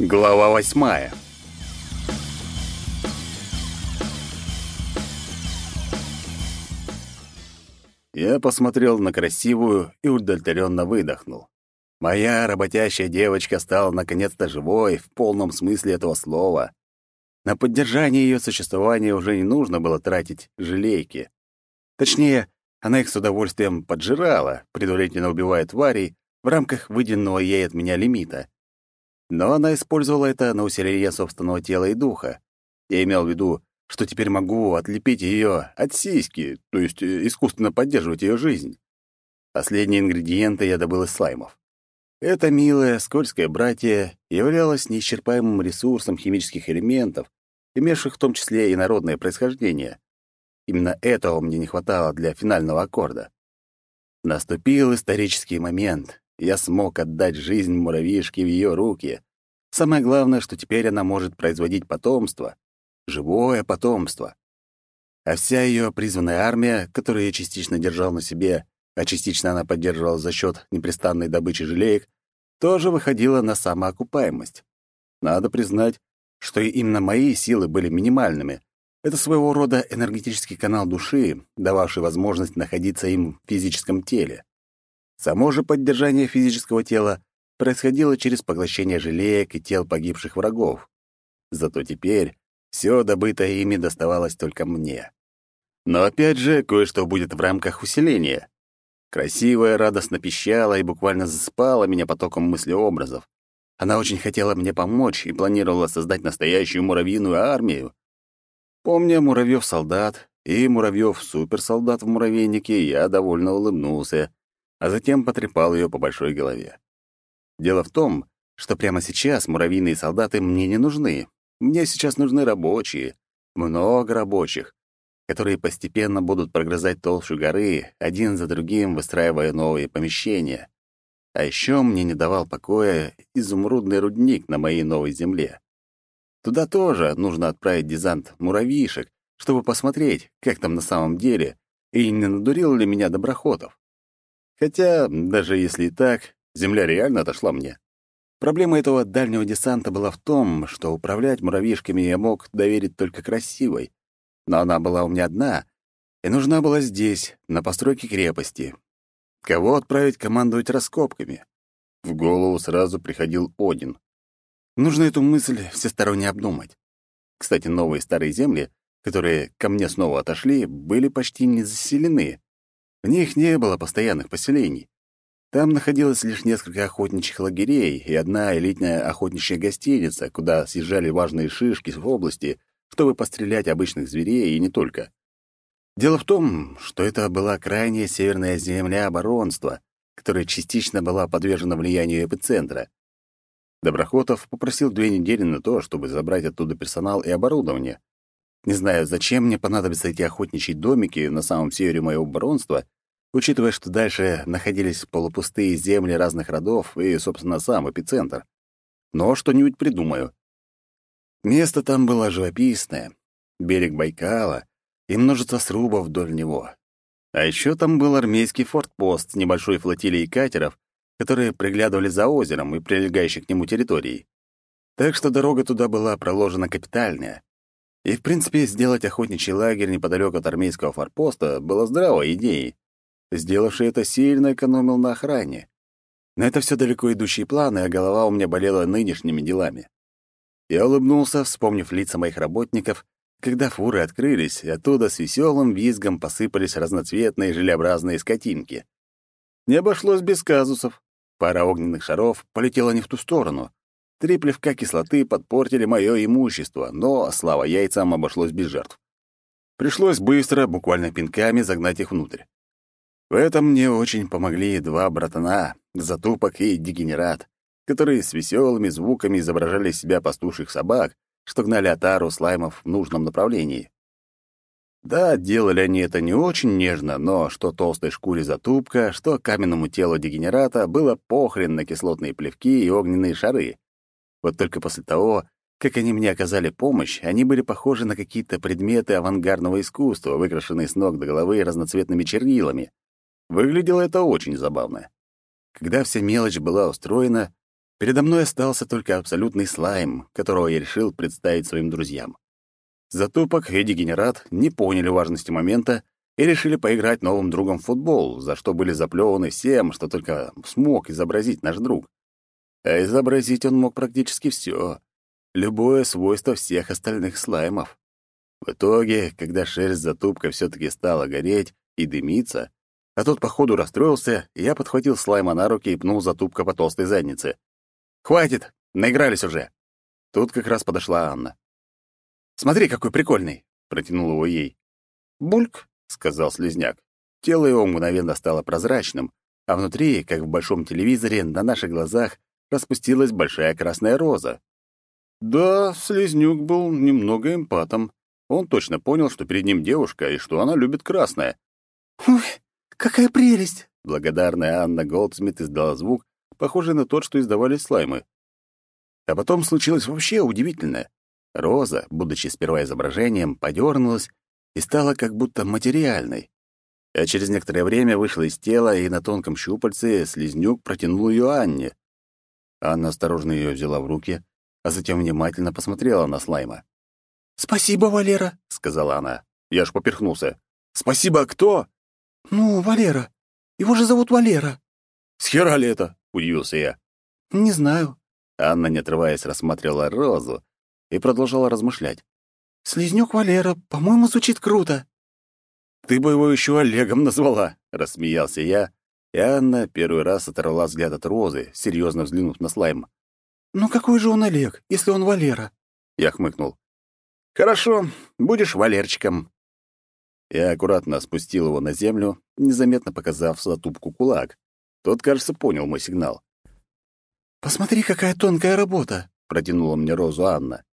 Глава восьмая. Я посмотрел на красивую и удовлетворенно выдохнул. Моя работящая девочка стала наконец-то живой в полном смысле этого слова. На поддержание ее существования уже не нужно было тратить желейки. Точнее, она их с удовольствием поджирала, предварительно убивая тварей в рамках выделенного ей от меня лимита. Но она использовала это на усиление собственного тела и духа. Я имел в виду что теперь могу отлепить ее от сиськи, то есть э, искусственно поддерживать ее жизнь. Последние ингредиенты я добыл из слаймов. Это милое, скользкое братье являлось неисчерпаемым ресурсом химических элементов, имевших в том числе и народное происхождение. Именно этого мне не хватало для финального аккорда. Наступил исторический момент. Я смог отдать жизнь муравьишке в ее руки. Самое главное, что теперь она может производить потомство живое потомство. А вся ее призванная армия, которую я частично держал на себе, а частично она поддерживала за счет непрестанной добычи желеек, тоже выходила на самоокупаемость. Надо признать, что именно мои силы были минимальными. Это своего рода энергетический канал души, дававший возможность находиться им в физическом теле. Само же поддержание физического тела происходило через поглощение желеек и тел погибших врагов. Зато теперь все добытое ими доставалось только мне. Но опять же, кое-что будет в рамках усиления. Красивая радостно пищала и буквально заспала меня потоком мыслеобразов. Она очень хотела мне помочь и планировала создать настоящую муравьиную армию. Помня муравьев-солдат и муравьев-суперсолдат в муравейнике, я довольно улыбнулся, а затем потрепал ее по большой голове. Дело в том, что прямо сейчас муравьиные солдаты мне не нужны, мне сейчас нужны рабочие, много рабочих, которые постепенно будут прогрызать толщу горы, один за другим выстраивая новые помещения. А еще мне не давал покоя изумрудный рудник на моей новой земле. Туда тоже нужно отправить десант муравьишек, чтобы посмотреть, как там на самом деле, и не надурил ли меня доброхотов. Хотя, даже если и так, земля реально отошла мне. Проблема этого дальнего десанта была в том, что управлять муравьишками я мог доверить только красивой. Но она была у меня одна, и нужна была здесь, на постройке крепости. Кого отправить командовать раскопками? В голову сразу приходил Один. Нужно эту мысль всесторонне обдумать. Кстати, новые старые земли, которые ко мне снова отошли, были почти не заселены. В них не было постоянных поселений. Там находилось лишь несколько охотничьих лагерей и одна элитная охотничья гостиница, куда съезжали важные шишки в области, чтобы пострелять обычных зверей и не только. Дело в том, что это была крайняя северная земля оборонства, которая частично была подвержена влиянию эпицентра. Доброхотов попросил две недели на то, чтобы забрать оттуда персонал и оборудование. Не знаю, зачем мне понадобятся эти охотничьи домики на самом севере моего баронства, учитывая, что дальше находились полупустые земли разных родов и, собственно, сам эпицентр. Но что-нибудь придумаю. Место там было живописное. Берег Байкала и множество срубов вдоль него. А еще там был армейский фортпост с небольшой флотилией катеров, которые приглядывали за озером и прилегающей к нему территорией. Так что дорога туда была проложена капитальная. И, в принципе, сделать охотничий лагерь неподалеку от армейского форпоста было здравой идеей. Сделавший это сильно экономил на охране. Но это все далеко идущие планы, а голова у меня болела нынешними делами. Я улыбнулся, вспомнив лица моих работников, когда фуры открылись, и оттуда с веселым визгом посыпались разноцветные желеобразные скотинки. Не обошлось без казусов. Пара огненных шаров полетела не в ту сторону. Три плевка кислоты подпортили мое имущество, но, слава яйцам, обошлось без жертв. Пришлось быстро, буквально пинками, загнать их внутрь. В этом мне очень помогли два братана, Затупок и Дегенерат, которые с веселыми звуками изображали себя пастуших собак, что гнали отару слаймов в нужном направлении. Да, делали они это не очень нежно, но что толстой шкуре затупка, что каменному телу дегенерата было похрен на кислотные плевки и огненные шары. Вот только после того, как они мне оказали помощь, они были похожи на какие-то предметы авангардного искусства, выкрашенные с ног до головы разноцветными чернилами. Выглядело это очень забавно. Когда вся мелочь была устроена, Передо мной остался только абсолютный слайм, которого я решил представить своим друзьям. Затупок и дегенерат не поняли важности момента и решили поиграть новым другом в футбол, за что были заплеваны всем, что только смог изобразить наш друг. А изобразить он мог практически все, любое свойство всех остальных слаймов. В итоге, когда шерсть затупка все-таки стала гореть и дымиться, а тот, походу, расстроился, я подхватил слайма на руки и пнул затупка по толстой заднице. «Хватит! Наигрались уже!» Тут как раз подошла Анна. «Смотри, какой прикольный!» — протянул его ей. «Бульк!» — сказал слезняк. Тело его мгновенно стало прозрачным, а внутри, как в большом телевизоре, на наших глазах распустилась большая красная роза. Да, слезнюк был немного эмпатом. Он точно понял, что перед ним девушка и что она любит красное. «Ой, какая прелесть!» Благодарная Анна Голдсмит издала звук, похожий на тот, что издавали слаймы. А потом случилось вообще удивительное. Роза, будучи сперва изображением, подернулась и стала как будто материальной. А через некоторое время вышла из тела, и на тонком щупальце слизнюк протянул ее Анне. Анна осторожно ее взяла в руки, а затем внимательно посмотрела на слайма. «Спасибо, Валера», — сказала она. Я аж поперхнулся. «Спасибо кто?» «Ну, Валера. Его же зовут Валера». «С хера ли это?» — удивился я. «Не знаю». Анна, не отрываясь, рассматривала розу и продолжала размышлять. «Слизнюк Валера, по-моему, звучит круто». «Ты бы его еще Олегом назвала», — рассмеялся я, и Анна первый раз оторвала взгляд от розы, серьезно взглянув на слайм. «Ну какой же он Олег, если он Валера?» Я хмыкнул. «Хорошо, будешь Валерчиком». Я аккуратно спустил его на землю, незаметно показав затупку кулак. Тот, кажется, понял мой сигнал. «Посмотри, какая тонкая работа!» — протянула мне розу Анна.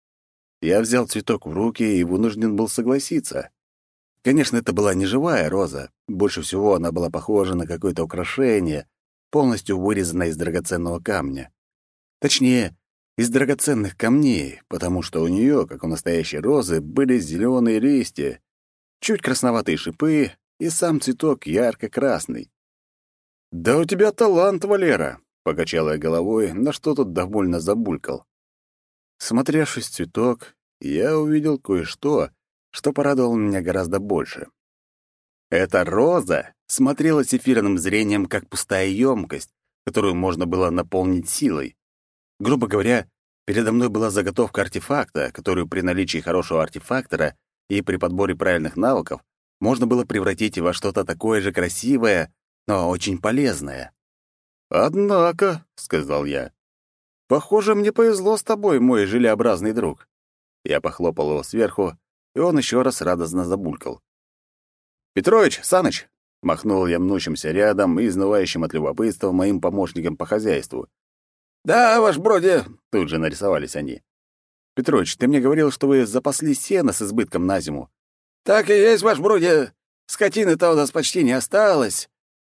Я взял цветок в руки и вынужден был согласиться. Конечно, это была не живая роза. Больше всего она была похожа на какое-то украшение, полностью вырезанное из драгоценного камня. Точнее, из драгоценных камней, потому что у нее, как у настоящей розы, были зеленые листья, чуть красноватые шипы и сам цветок ярко-красный. «Да у тебя талант, Валера!» — покачал я головой, на что тот довольно забулькал. Смотревшись в цветок, я увидел кое-что, что порадовало меня гораздо больше. Эта роза смотрелась эфирным зрением, как пустая емкость, которую можно было наполнить силой. Грубо говоря, передо мной была заготовка артефакта, которую при наличии хорошего артефактора и при подборе правильных навыков можно было превратить во что-то такое же красивое, но очень полезное. «Однако», — сказал я, — «похоже, мне повезло с тобой, мой желеобразный друг». Я похлопал его сверху, и он еще раз радостно забулькал. «Петрович, Саныч!» — махнул я мнущимся рядом и изнывающим от любопытства моим помощником по хозяйству. «Да, ваш броди!» — тут же нарисовались они. «Петрович, ты мне говорил, что вы запасли сено с избытком на зиму». «Так и есть, ваш броди. Скотины-то у нас почти не осталось.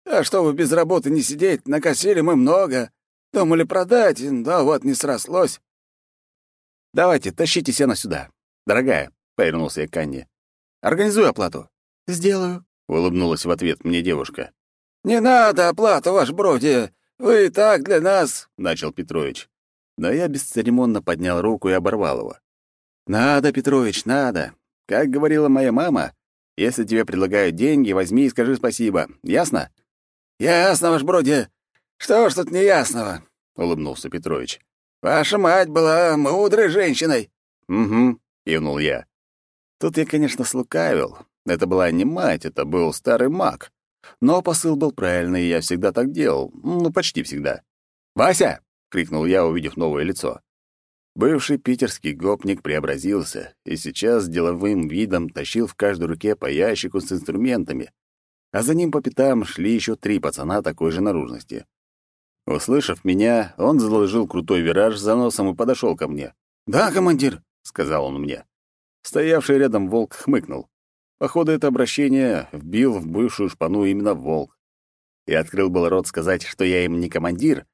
А чтобы без работы не сидеть, накосили мы много. Думали продать, да вот не срослось». «Давайте, тащите сено сюда. Дорогая, — повернулся я к Анне. «Организуй оплату». «Сделаю», — улыбнулась в ответ мне девушка. «Не надо оплату, ваш броди. Вы и так для нас», — начал Петрович. Но я бесцеремонно поднял руку и оборвал его. «Надо, Петрович, надо. Как говорила моя мама, если тебе предлагают деньги, возьми и скажи спасибо. Ясно?» «Ясно, ваш броди. Что ж тут неясного?» — улыбнулся Петрович. «Ваша мать была мудрой женщиной». «Угу», — кивнул я. Тут я, конечно, слукавил. Это была не мать, это был старый маг. Но посыл был правильный, и я всегда так делал. Ну, почти всегда. «Вася!» — крикнул я, увидев новое лицо. Бывший питерский гопник преобразился и сейчас с деловым видом тащил в каждой руке по ящику с инструментами, а за ним по пятам шли еще три пацана такой же наружности. Услышав меня, он заложил крутой вираж за носом и подошел ко мне. «Да, командир», — сказал он мне. Стоявший рядом волк хмыкнул. Походу, это обращение вбил в бывшую шпану именно волк. Я открыл был рот сказать, что я им не командир,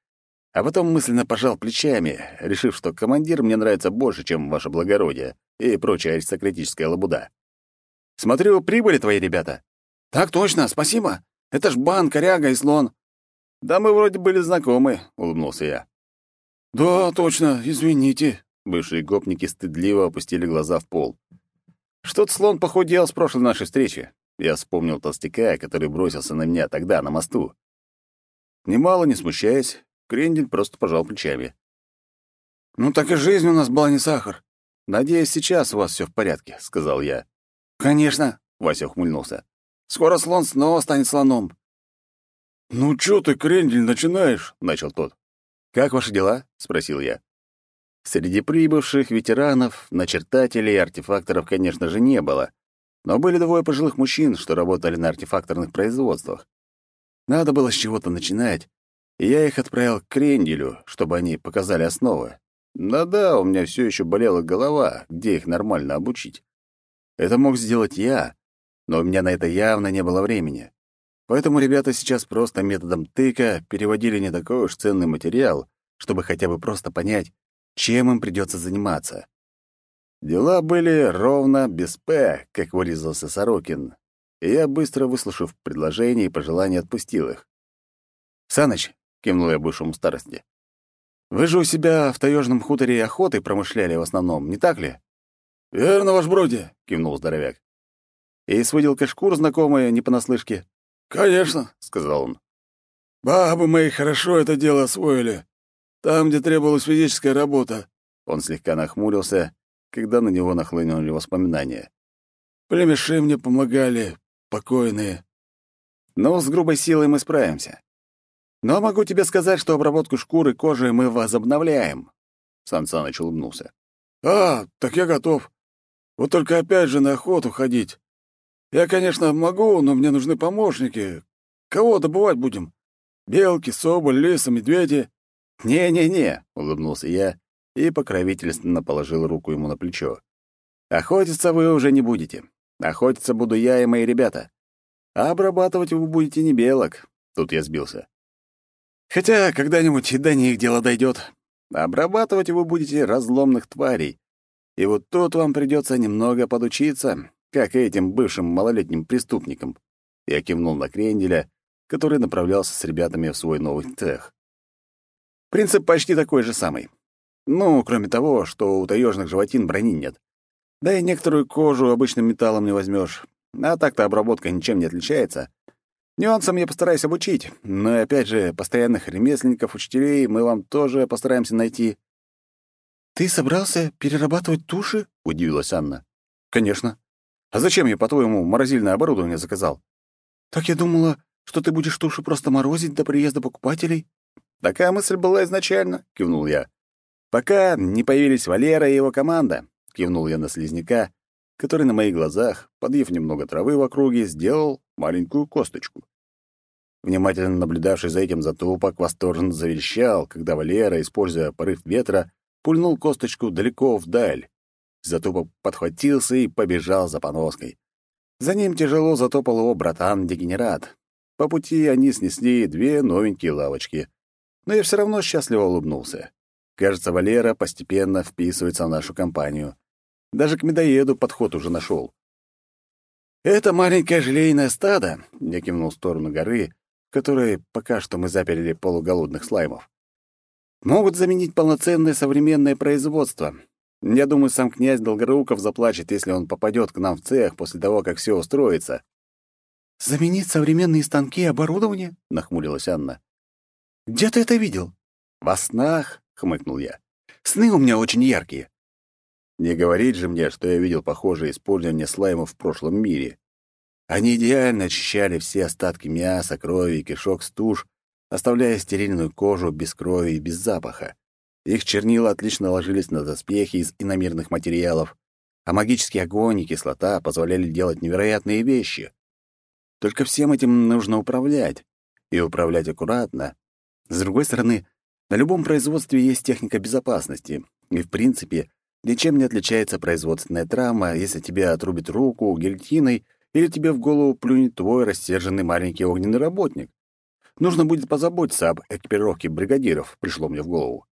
а потом мысленно пожал плечами, решив, что командир мне нравится больше, чем ваше благородие и прочая аристократическая лабуда. «Смотрю, прибыли твои ребята». «Так точно, спасибо. Это ж Бан, Коряга и Слон». «Да мы вроде были знакомы», — улыбнулся я. «Да, точно, извините». Бывшие гопники стыдливо опустили глаза в пол. «Что-то слон похудел с прошлой нашей встречи». Я вспомнил толстяка, который бросился на меня тогда, на мосту. Немало не смущаясь, Крендель просто пожал плечами. «Ну так и жизнь у нас была не сахар». «Надеюсь, сейчас у вас все в порядке», — сказал я. «Конечно», — Вася ухмыльнулся. «Скоро слон снова станет слоном». «Ну чё ты, Крендель, начинаешь?» — начал тот. «Как ваши дела?» — спросил я. Среди прибывших ветеранов, начертателей и артефакторов, конечно же, не было, но были двое пожилых мужчин, что работали на артефакторных производствах. Надо было с чего-то начинать, и я их отправил к Кренделю, чтобы они показали основы. Да-да, у меня все еще болела голова, где их нормально обучить. Это мог сделать я, но у меня на это явно не было времени. Поэтому ребята сейчас просто методом тыка переводили не такой уж ценный материал, чтобы хотя бы просто понять, чем им придется заниматься. Дела были ровно без «п», как вырезался Сорокин, и я, быстро выслушав предложения и пожелания, отпустил их. «Саныч», — кивнул я бывшему старости, — «вы же у себя в таежном хуторе охотой промышляли в основном, не так ли?» «Верно, ваш броди», — кивнул здоровяк. «И с выделкой шкур знакомые, не понаслышке?» «Конечно», — сказал он. «Бабы мои хорошо это дело освоили. Там, где требовалась физическая работа». Он слегка нахмурился, когда на него нахлынули воспоминания. «Племеши мне помогали, покойные». «Но с грубой силой мы справимся. Но могу тебе сказать, что обработку шкуры кожи мы возобновляем». Сан Саныч улыбнулся. «А, так я готов. Вот только опять же на охоту ходить. Я, конечно, могу, но мне нужны помощники. Кого добывать будем? Белки, соболь, лисы, медведи?» «Не-не-не», — улыбнулся я и покровительственно положил руку ему на плечо. «Охотиться вы уже не будете. Охотиться буду я и мои ребята. А обрабатывать вы будете не белок». Тут я сбился. «Хотя когда-нибудь и до них дело дойдет. Обрабатывать вы будете разломных тварей. И вот тут вам придется немного подучиться, как и этим бывшим малолетним преступникам. Я кивнул на Кренделя, который направлялся с ребятами в свой новый цех. Принцип почти такой же самый. Ну, кроме того, что у таежных животин брони нет. Да и некоторую кожу обычным металлом не возьмешь. А так-то обработка ничем не отличается. Нюансам я постараюсь обучить, но опять же, постоянных ремесленников, учителей мы вам тоже постараемся найти. «Ты собрался перерабатывать туши?» — удивилась Анна. «Конечно. А зачем я, по-твоему, морозильное оборудование заказал?» «Так я думала, что ты будешь туши просто морозить до приезда покупателей». «Такая мысль была изначально», — кивнул я. «Пока не появились Валера и его команда», — кивнул я на слизняка, который на моих глазах, подъев немного травы в округе, сделал маленькую косточку. Внимательно наблюдавший за этим затупок восторженно заверещал, когда Валера, используя порыв ветра, пульнул косточку далеко вдаль. Затупок подхватился и побежал за поноской. За ним тяжело затопал его братан-дегенерат. По пути они снесли две новенькие лавочки. Но я все равно счастливо улыбнулся. Кажется, Валера постепенно вписывается в нашу компанию. Даже к медоеду подход уже нашел. «Это маленькое желейное стадо», — я кивнул в сторону горы, в которой пока что мы заперли полуголодных слаймов. «Могут заменить полноценное современное производство, я думаю, сам князь Долгоруков заплачет, если он попадет к нам в цех после того, как все устроится. «Заменить современные станки и оборудование?» — нахмурилась Анна. «Где ты это видел?» «Во снах», — хмыкнул я. «Сны у меня очень яркие». Не говорить же мне, что я видел похожее использование слаймов в прошлом мире. Они идеально очищали все остатки мяса, крови и кишок с туш, оставляя стерильную кожу без крови и без запаха. Их чернила отлично ложились на доспехи из иномирных материалов, а магический огонь и кислота позволяли делать невероятные вещи. Только всем этим нужно управлять, и управлять аккуратно. С другой стороны, на любом производстве есть техника безопасности, и, в принципе, ничем не отличается производственная травма, если тебе отрубит руку гильотиной или тебе в голову плюнет твой рассерженный маленький огненный работник. Нужно будет позаботиться об экипировке бригадиров, пришло мне в голову.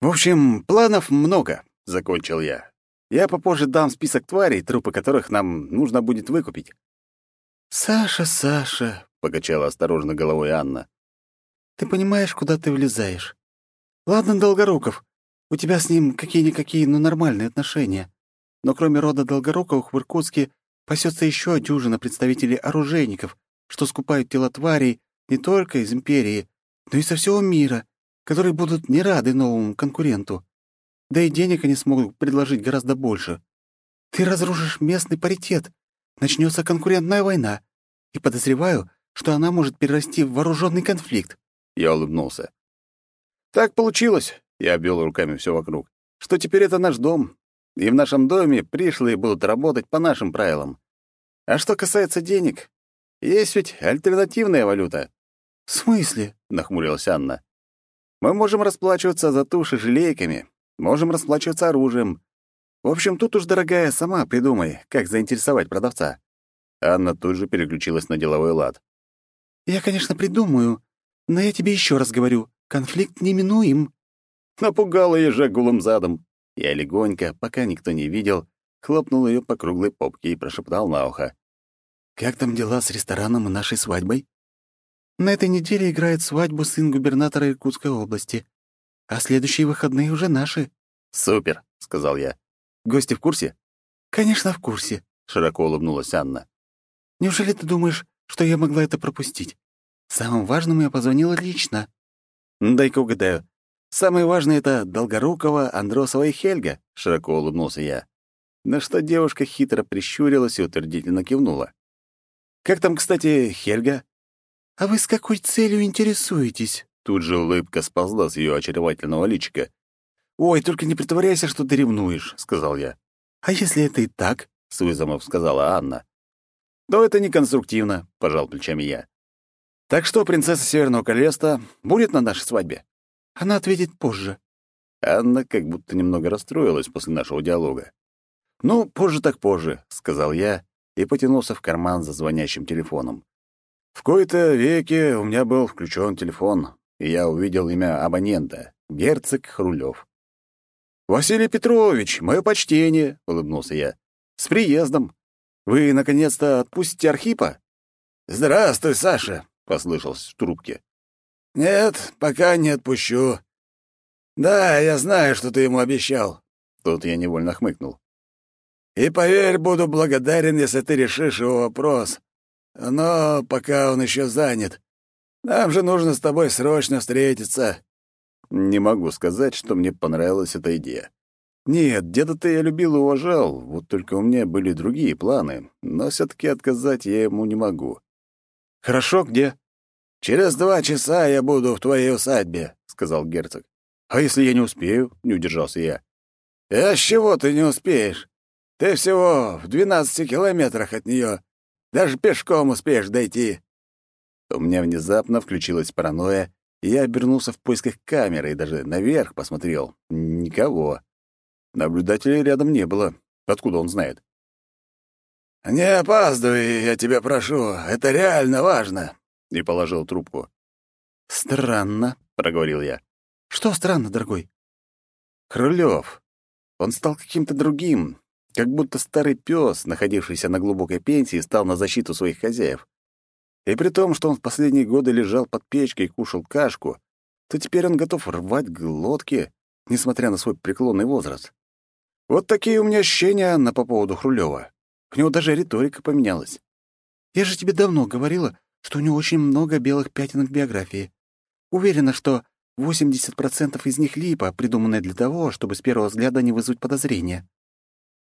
В общем, планов много, закончил я. Я попозже дам список тварей, трупы которых нам нужно будет выкупить. Саша, Саша, покачала осторожно головой Анна. Ты понимаешь, куда ты влезаешь? Ладно, Долгоруков, у тебя с ним какие-никакие, но нормальные отношения. Но кроме рода Долгоруковых в Иркутске пасется еще дюжина представителей оружейников, что скупают тела тварей не только из Империи, но и со всего мира, которые будут не рады новому конкуренту. Да и денег они смогут предложить гораздо больше. Ты разрушишь местный паритет, начнется конкурентная война, и подозреваю, что она может перерасти в вооруженный конфликт. Я улыбнулся. Так получилось, я обвел руками все вокруг, что теперь это наш дом, и в нашем доме пришлые будут работать по нашим правилам. А что касается денег, есть ведь альтернативная валюта. «В смысле?» — нахмурилась Анна. «Мы можем расплачиваться за туши желейками, можем расплачиваться оружием. В общем, тут уж, дорогая, сама придумай, как заинтересовать продавца». Анна тут же переключилась на деловой лад. «Я, конечно, придумаю, но я тебе еще раз говорю, конфликт неминуем». Напугала ежа голым задом. Я легонько, пока никто не видел, хлопнул ее по круглой попке и прошептал на ухо. «Как там дела с рестораном и нашей свадьбой?» «На этой неделе играет свадьбу сын губернатора Иркутской области, а следующие выходные уже наши». «Супер», — сказал я. «Гости в курсе?» «Конечно, в курсе», — широко улыбнулась Анна. «Неужели ты думаешь, что я могла это пропустить? Самым важным я позвонила лично». «Дай-ка угадаю. Самое важное — это Долгорукова, Андросова и Хельга», — широко улыбнулся я. На что девушка хитро прищурилась и утвердительно кивнула. «Как там, кстати, Хельга?» «А вы с какой целью интересуетесь?» Тут же улыбка сползла с ее очаровательного личика. «Ой, только не притворяйся, что ты ревнуешь», — сказал я. «А если это и так?» — с вызовом сказала Анна. «Но это не конструктивно», — пожал плечами я. «Так что принцесса Северного Королевства будет на нашей свадьбе?» Она ответит позже. Анна как будто немного расстроилась после нашего диалога. «Ну, позже так позже», — сказал я и потянулся в карман за звонящим телефоном. В кои-то веке у меня был включен телефон, и я увидел имя абонента — герцог Хрулев. «Василий Петрович, мое почтение!» — улыбнулся я. «С приездом! Вы, наконец-то, отпустите Архипа?» «Здравствуй, Саша!» — послышался в трубке. «Нет, пока не отпущу. Да, я знаю, что ты ему обещал». Тут я невольно хмыкнул. «И поверь, буду благодарен, если ты решишь его вопрос. Но пока он еще занят. Нам же нужно с тобой срочно встретиться». Не могу сказать, что мне понравилась эта идея. Нет, деда-то я любил и уважал, вот только у меня были другие планы, но все таки отказать я ему не могу. «Хорошо, где?» «Через два часа я буду в твоей усадьбе», — сказал герцог. «А если я не успею?» — не удержался я. «А с чего ты не успеешь? Ты всего в двенадцати километрах от нее. Даже пешком успеешь дойти». У меня внезапно включилась паранойя, и я обернулся в поисках камеры и даже наверх посмотрел. Никого. Наблюдателей рядом не было. Откуда он знает? «Не опаздывай, я тебя прошу. Это реально важно», — и положил трубку. «Странно», — проговорил я. «Что странно, дорогой?» «Крылёв. Он стал каким-то другим, как будто старый пес, находившийся на глубокой пенсии, стал на защиту своих хозяев. И при том, что он в последние годы лежал под печкой и кушал кашку, то теперь он готов рвать глотки, несмотря на свой преклонный возраст. Вот такие у меня ощущения на по поводу Хрулева. У него даже риторика поменялась. Я же тебе давно говорила, что у него очень много белых пятен в биографии. Уверена, что 80% из них липа, придуманная для того, чтобы с первого взгляда не вызвать подозрения.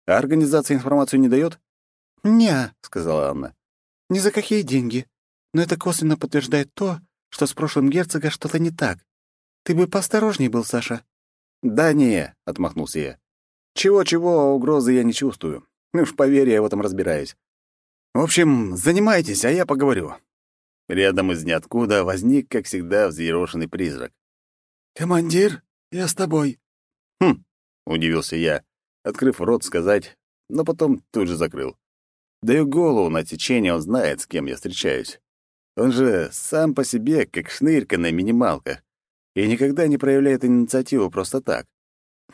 А организация информацию не дает? «Не», — сказала Анна. «Ни за какие деньги. Но это косвенно подтверждает то, что с прошлым герцога что-то не так. Ты бы поосторожней был, Саша». «Да не», — отмахнулся я. «Чего-чего, угрозы я не чувствую. Ну уж поверь, я в этом разбираюсь. В общем, занимайтесь, а я поговорю». Рядом из ниоткуда возник, как всегда, взъерошенный призрак. «Командир, я с тобой». «Хм», — удивился я, открыв рот сказать, но потом тут же закрыл. Даю голову на течение, он знает, с кем я встречаюсь. Он же сам по себе, как шнырька на минималках, и никогда не проявляет инициативу просто так.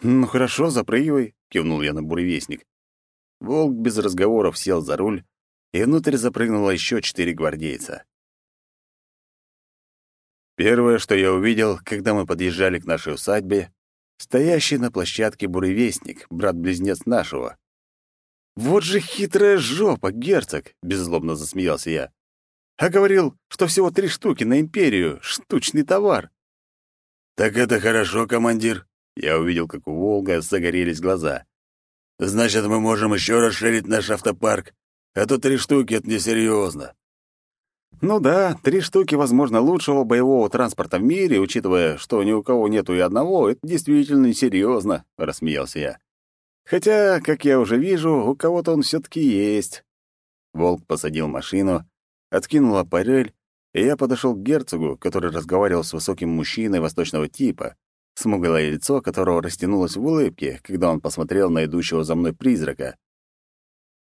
«Ну хорошо, запрыгивай», — кивнул я на буревестник. Волк без разговоров сел за руль, и внутрь запрыгнуло еще четыре гвардейца. Первое, что я увидел, когда мы подъезжали к нашей усадьбе, стоящий на площадке буревестник, брат-близнец нашего. «Вот же хитрая жопа, герцог!» — беззлобно засмеялся я. «А говорил, что всего три штуки на империю, штучный товар». «Так это хорошо, командир». Я увидел, как у Волга загорелись глаза. «Значит, мы можем еще расширить наш автопарк, а то три штуки — это несерьезно». Ну да, три штуки, возможно, лучшего боевого транспорта в мире, учитывая, что ни у кого нету и одного, это действительно несерьезно, рассмеялся я. Хотя, как я уже вижу, у кого-то он все таки есть. Волк посадил машину, откинул аппарель, и я подошел к герцогу, который разговаривал с высоким мужчиной восточного типа, смуглое лицо которого растянулось в улыбке, когда он посмотрел на идущего за мной призрака.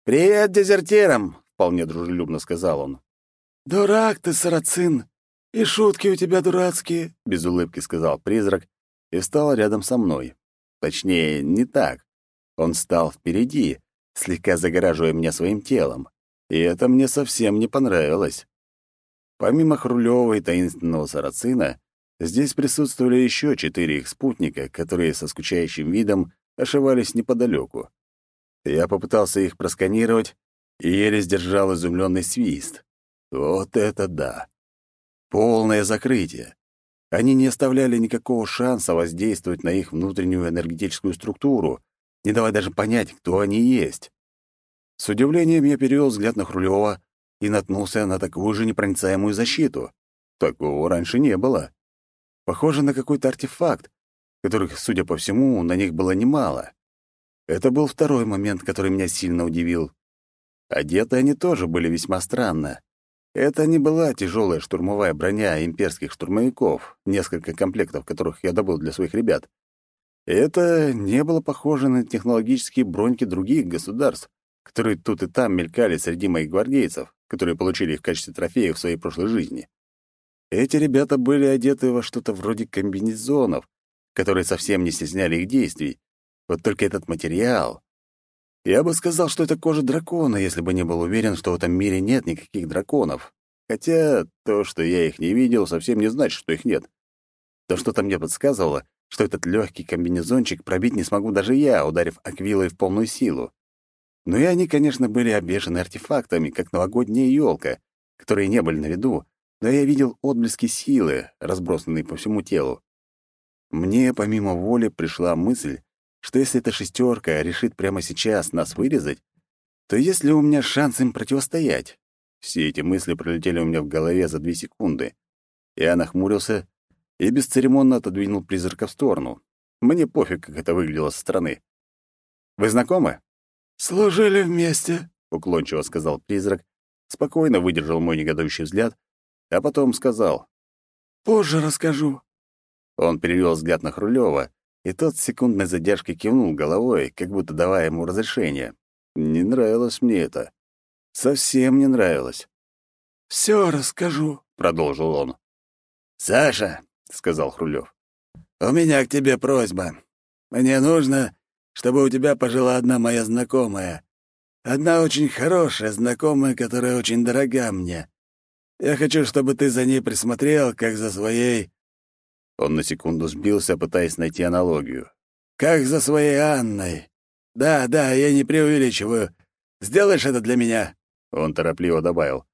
«Привет дезертирам!» — вполне дружелюбно сказал он. «Дурак ты, сарацин! И шутки у тебя дурацкие!» — без улыбки сказал призрак и встал рядом со мной. Точнее, не так. Он стал впереди, слегка загораживая меня своим телом. И это мне совсем не понравилось. Помимо Хрулёва и таинственного сарацина, здесь присутствовали еще четыре их спутника, которые со скучающим видом ошивались неподалеку. Я попытался их просканировать и еле сдержал изумленный свист. Вот это да! Полное закрытие. Они не оставляли никакого шанса воздействовать на их внутреннюю энергетическую структуру, не давая даже понять, кто они есть. С удивлением я перевел взгляд на Хрулева и наткнулся на такую же непроницаемую защиту. Такого раньше не было. Похоже на какой-то артефакт, которых, судя по всему, на них было немало. Это был второй момент, который меня сильно удивил. Одеты они тоже были весьма странно. Это не была тяжелая штурмовая броня имперских штурмовиков, несколько комплектов которых я добыл для своих ребят. Это не было похоже на технологические броньки других государств, которые тут и там мелькали среди моих гвардейцев, которые получили их в качестве трофеев в своей прошлой жизни. Эти ребята были одеты во что-то вроде комбинезонов, которые совсем не стесняли их действий. Вот только этот материал... Я бы сказал, что это кожа дракона, если бы не был уверен, что в этом мире нет никаких драконов. Хотя то, что я их не видел, совсем не значит, что их нет. То что-то мне подсказывало, что этот легкий комбинезончик пробить не смогу даже я, ударив аквилой в полную силу. Ну и они, конечно, были обвешаны артефактами, как новогодняя елка, которые не были на виду, но я видел отблески силы, разбросанные по всему телу. Мне, помимо воли, пришла мысль, что если эта шестерка решит прямо сейчас нас вырезать, то есть ли у меня шанс им противостоять? Все эти мысли пролетели у меня в голове за две секунды. Я нахмурился и бесцеремонно отодвинул призрака в сторону. Мне пофиг, как это выглядело со стороны. «Вы знакомы?» «Служили вместе», — уклончиво сказал призрак, спокойно выдержал мой негодующий взгляд, а потом сказал. «Позже расскажу». Он перевел взгляд на Хрулева, и тот с секундной задержкой кивнул головой, как будто давая ему разрешение. Не нравилось мне это. Совсем не нравилось. «Все расскажу», — продолжил он. «Саша», — сказал Хрулев, — «у меня к тебе просьба. Мне нужно, чтобы у тебя пожила одна моя знакомая. Одна очень хорошая знакомая, которая очень дорога мне. Я хочу, чтобы ты за ней присмотрел, как за своей он на секунду сбился, пытаясь найти аналогию. «Как за своей Анной. Да, да, я не преувеличиваю. Сделаешь это для меня?» Он торопливо добавил.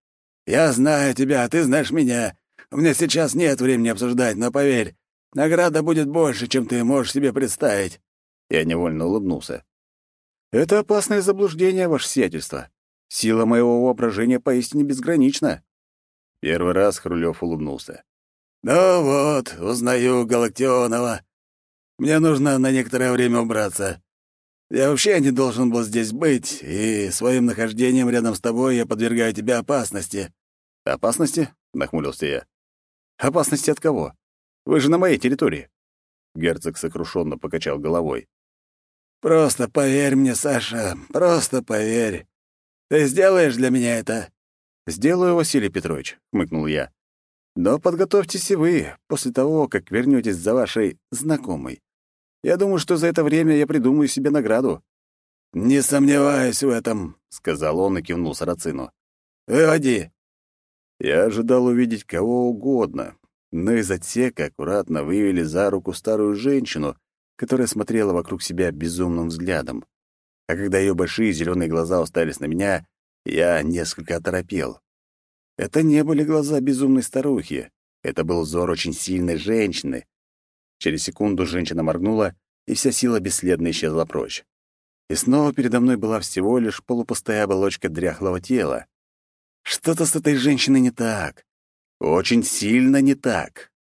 «Я знаю тебя, а ты знаешь меня. У меня сейчас нет времени обсуждать, но поверь, награда будет больше, чем ты можешь себе представить». Я невольно улыбнулся. «Это опасное заблуждение, ваше сиятельство. Сила моего воображения поистине безгранична». Первый раз Хрулев улыбнулся. «Ну вот, узнаю Галактионова. Мне нужно на некоторое время убраться. Я вообще не должен был здесь быть, и своим нахождением рядом с тобой я подвергаю тебя опасности». «Опасности?» — нахмурился я. «Опасности от кого? Вы же на моей территории». Герцог сокрушенно покачал головой. «Просто поверь мне, Саша, просто поверь. Ты сделаешь для меня это?» «Сделаю, Василий Петрович», — хмыкнул я. Но подготовьтесь и вы, после того, как вернетесь за вашей знакомой. Я думаю, что за это время я придумаю себе награду». «Не сомневаюсь в этом», — сказал он и кивнул Сарацину. «Выводи». Я ожидал увидеть кого угодно. но из отсека аккуратно вывели за руку старую женщину, которая смотрела вокруг себя безумным взглядом. А когда ее большие зеленые глаза уставились на меня, я несколько оторопел. Это не были глаза безумной старухи. Это был взор очень сильной женщины. Через секунду женщина моргнула, и вся сила бесследно исчезла прочь. И снова передо мной была всего лишь полупустая оболочка дряхлого тела. Что-то с этой женщиной не так. Очень сильно не так.